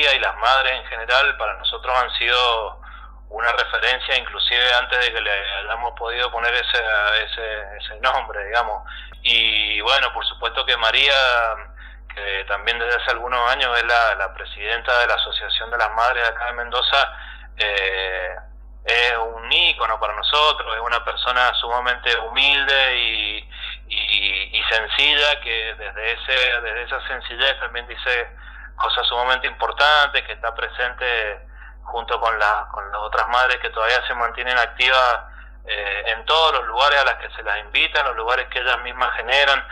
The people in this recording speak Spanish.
Y las madres en general para nosotros han sido una referencia, inclusive antes de que le hayamos podido poner ese, ese, nombre, digamos. Y bueno, por supuesto que María, que también desde hace algunos años es la, la presidenta de la Asociación de las Madres acá de Mendoza, eh, es un ícono para nosotros, es una persona sumamente humilde y, y, sencilla que desde ese desde esa sencillez también dice cosas sumamente importantes, que está presente junto con, la, con las otras madres que todavía se mantienen activas eh, en todos los lugares a las que se las invitan, los lugares que ellas mismas generan.